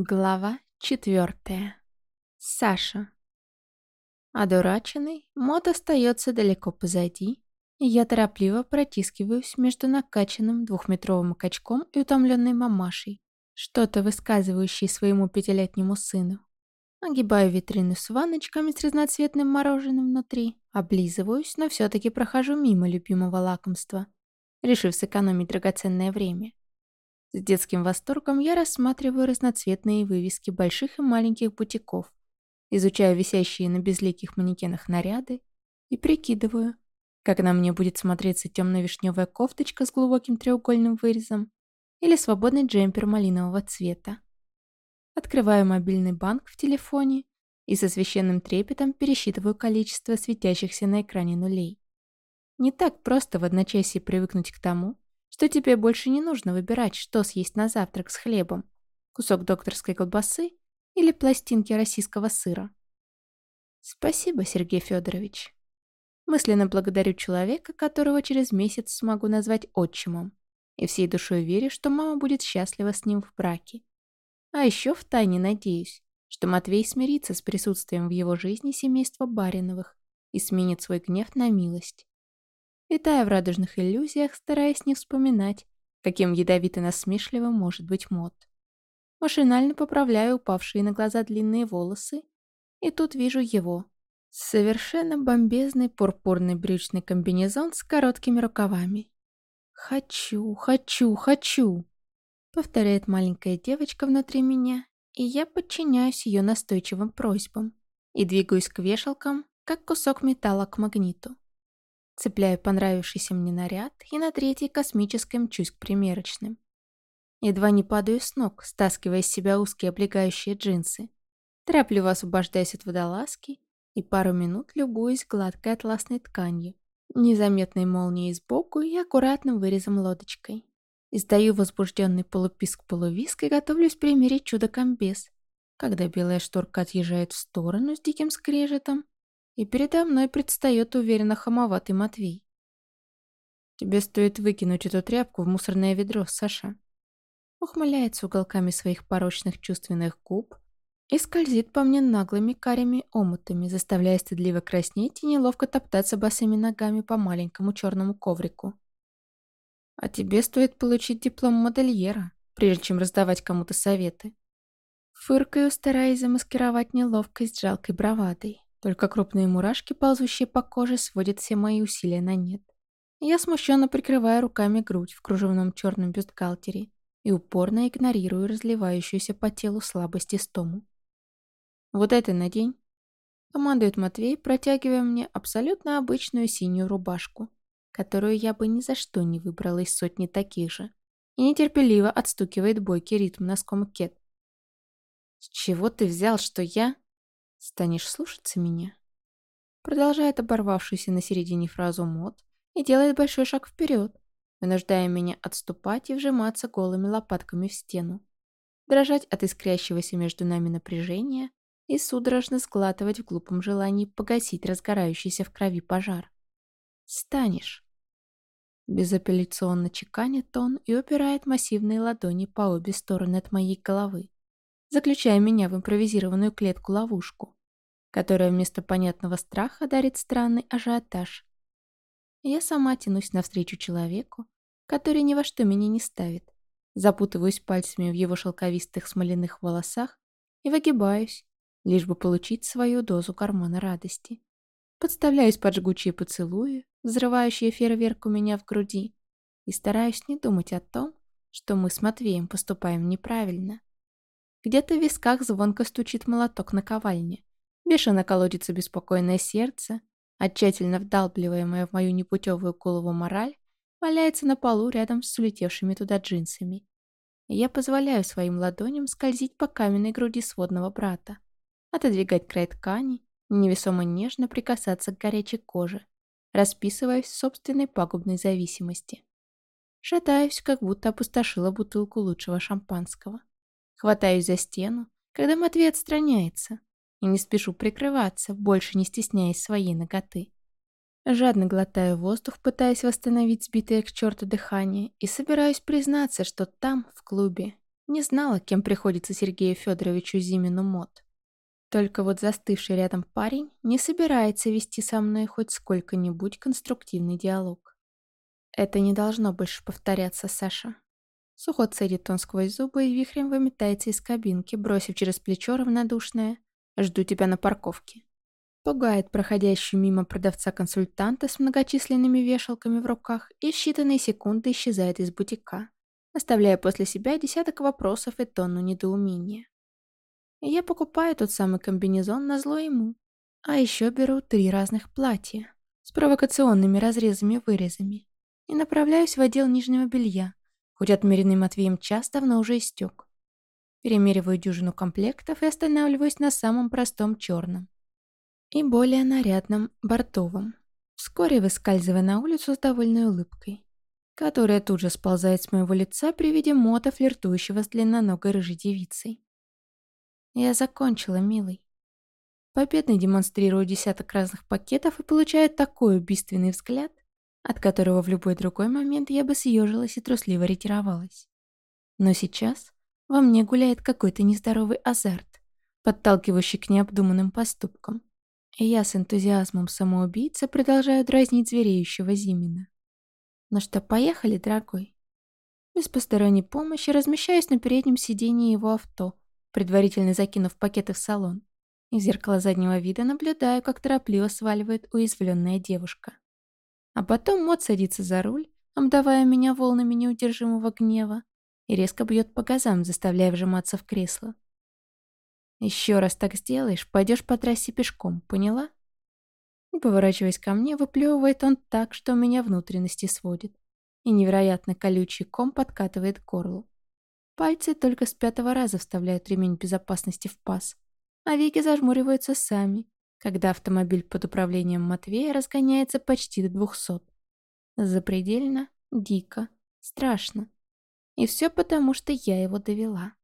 Глава четвертая. Саша. Одураченный, мод остается далеко позади, и я торопливо протискиваюсь между накачанным двухметровым качком и утомленной мамашей, что-то высказывающей своему пятилетнему сыну. Огибаю витрину с ванночками с разноцветным мороженым внутри, облизываюсь, но все-таки прохожу мимо любимого лакомства, решив сэкономить драгоценное время. С детским восторгом я рассматриваю разноцветные вывески больших и маленьких бутиков, изучаю висящие на безликих манекенах наряды и прикидываю, как на мне будет смотреться темно-вишневая кофточка с глубоким треугольным вырезом или свободный джемпер малинового цвета. Открываю мобильный банк в телефоне и со священным трепетом пересчитываю количество светящихся на экране нулей. Не так просто в одночасье привыкнуть к тому, что тебе больше не нужно выбирать, что съесть на завтрак с хлебом, кусок докторской колбасы или пластинки российского сыра. Спасибо, Сергей Федорович. Мысленно благодарю человека, которого через месяц смогу назвать отчимом, и всей душой верю, что мама будет счастлива с ним в браке. А еще втайне надеюсь, что Матвей смирится с присутствием в его жизни семейства Бариновых и сменит свой гнев на милость. Летая в радужных иллюзиях, стараясь не вспоминать, каким ядовито-насмешливым может быть мод. Машинально поправляю упавшие на глаза длинные волосы, и тут вижу его. Совершенно бомбезный пурпурный брючный комбинезон с короткими рукавами. «Хочу, хочу, хочу!» Повторяет маленькая девочка внутри меня, и я подчиняюсь ее настойчивым просьбам и двигаюсь к вешалкам, как кусок металла к магниту. Цепляю понравившийся мне наряд и на третьей космической мчусь к примерочным. Едва не падаю с ног, стаскивая с себя узкие облегающие джинсы. Торопливо освобождаясь от водолазки и пару минут любуюсь гладкой атласной тканью, незаметной молнией сбоку и аккуратным вырезом лодочкой. Издаю возбужденный полуписк-полувиск и готовлюсь примерить чудо-комбез, когда белая шторка отъезжает в сторону с диким скрежетом, и передо мной предстает уверенно хамоватый Матвей. «Тебе стоит выкинуть эту тряпку в мусорное ведро, Саша». Ухмыляется уголками своих порочных чувственных губ и скользит по мне наглыми карими омутами, заставляя стыдливо краснеть и неловко топтаться босыми ногами по маленькому черному коврику. «А тебе стоит получить диплом модельера, прежде чем раздавать кому-то советы». Фыркаю, стараясь замаскировать неловкость жалкой бравадой. Только крупные мурашки, ползущие по коже, сводят все мои усилия на нет. Я смущенно прикрываю руками грудь в кружевном черном бюстгальтере и упорно игнорирую разливающуюся по телу слабость и стому. «Вот это надень!» — командует Матвей, протягивая мне абсолютно обычную синюю рубашку, которую я бы ни за что не выбрала из сотни таких же, и нетерпеливо отстукивает бойкий ритм носком кет. «С чего ты взял, что я...» Станешь слушаться меня?» Продолжает оборвавшуюся на середине фразу мод и делает большой шаг вперед, вынуждая меня отступать и вжиматься голыми лопатками в стену, дрожать от искрящегося между нами напряжения и судорожно сглатывать в глупом желании погасить разгорающийся в крови пожар. «Станешь!» Безапелляционно чеканит он и упирает массивные ладони по обе стороны от моей головы заключая меня в импровизированную клетку-ловушку, которая вместо понятного страха дарит странный ажиотаж. Я сама тянусь навстречу человеку, который ни во что меня не ставит, запутываюсь пальцами в его шелковистых смоляных волосах и выгибаюсь, лишь бы получить свою дозу гормона радости. Подставляюсь под жгучие поцелуи, взрывающие фейерверк у меня в груди, и стараюсь не думать о том, что мы с Матвеем поступаем неправильно. Где-то в висках звонко стучит молоток на ковальне. Бешено колодится беспокойное сердце, а тщательно вдалбливаемая в мою непутевую голову мораль валяется на полу рядом с улетевшими туда джинсами. Я позволяю своим ладоням скользить по каменной груди сводного брата, отодвигать край ткани, невесомо нежно прикасаться к горячей коже, расписываясь в собственной пагубной зависимости. Шатаюсь, как будто опустошила бутылку лучшего шампанского. Хватаюсь за стену, когда Матвей отстраняется, и не спешу прикрываться, больше не стесняясь своей ноготы. Жадно глотаю воздух, пытаясь восстановить сбитое к черту дыхание, и собираюсь признаться, что там, в клубе, Не знала, кем приходится Сергею Федоровичу Зимину мод. Только вот застывший рядом парень не собирается вести со мной хоть сколько-нибудь конструктивный диалог. Это не должно больше повторяться, Саша. Сухо цедит он сквозь зубы и вихрем выметается из кабинки, бросив через плечо равнодушное «Жду тебя на парковке». Пугает проходящую мимо продавца-консультанта с многочисленными вешалками в руках и в считанные секунды исчезает из бутика, оставляя после себя десяток вопросов и тонну недоумения. Я покупаю тот самый комбинезон на зло ему. А еще беру три разных платья с провокационными разрезами-вырезами и направляюсь в отдел нижнего белья, хоть отмеренный Матвеем час давно уже истек. Перемериваю дюжину комплектов и останавливаюсь на самом простом черном. И более нарядном бортовом. Вскоре выскальзывая на улицу с довольной улыбкой, которая тут же сползает с моего лица при виде мота, флиртующего с длинноногой рыжей девицей. Я закончила, милый. Победно демонстрирую десяток разных пакетов и получаю такой убийственный взгляд, от которого в любой другой момент я бы съежилась и трусливо ретировалась. Но сейчас во мне гуляет какой-то нездоровый азарт, подталкивающий к необдуманным поступкам. И я с энтузиазмом самоубийца продолжаю дразнить звереющего Зимина. Ну что, поехали, дорогой? Без посторонней помощи размещаюсь на переднем сиденье его авто, предварительно закинув пакеты в салон. И в зеркало заднего вида наблюдаю, как торопливо сваливает уязвленная девушка. А потом Мот садится за руль, обдавая меня волнами неудержимого гнева, и резко бьет по газам, заставляя вжиматься в кресло. «Еще раз так сделаешь, пойдешь по трассе пешком, поняла?» И, поворачиваясь ко мне, выплевывает он так, что меня внутренности сводит, и невероятно колючий ком подкатывает к горлу. Пальцы только с пятого раза вставляют ремень безопасности в паз, а веки зажмуриваются сами, когда автомобиль под управлением Матвея разгоняется почти до двухсот. Запредельно, дико, страшно. И все потому, что я его довела.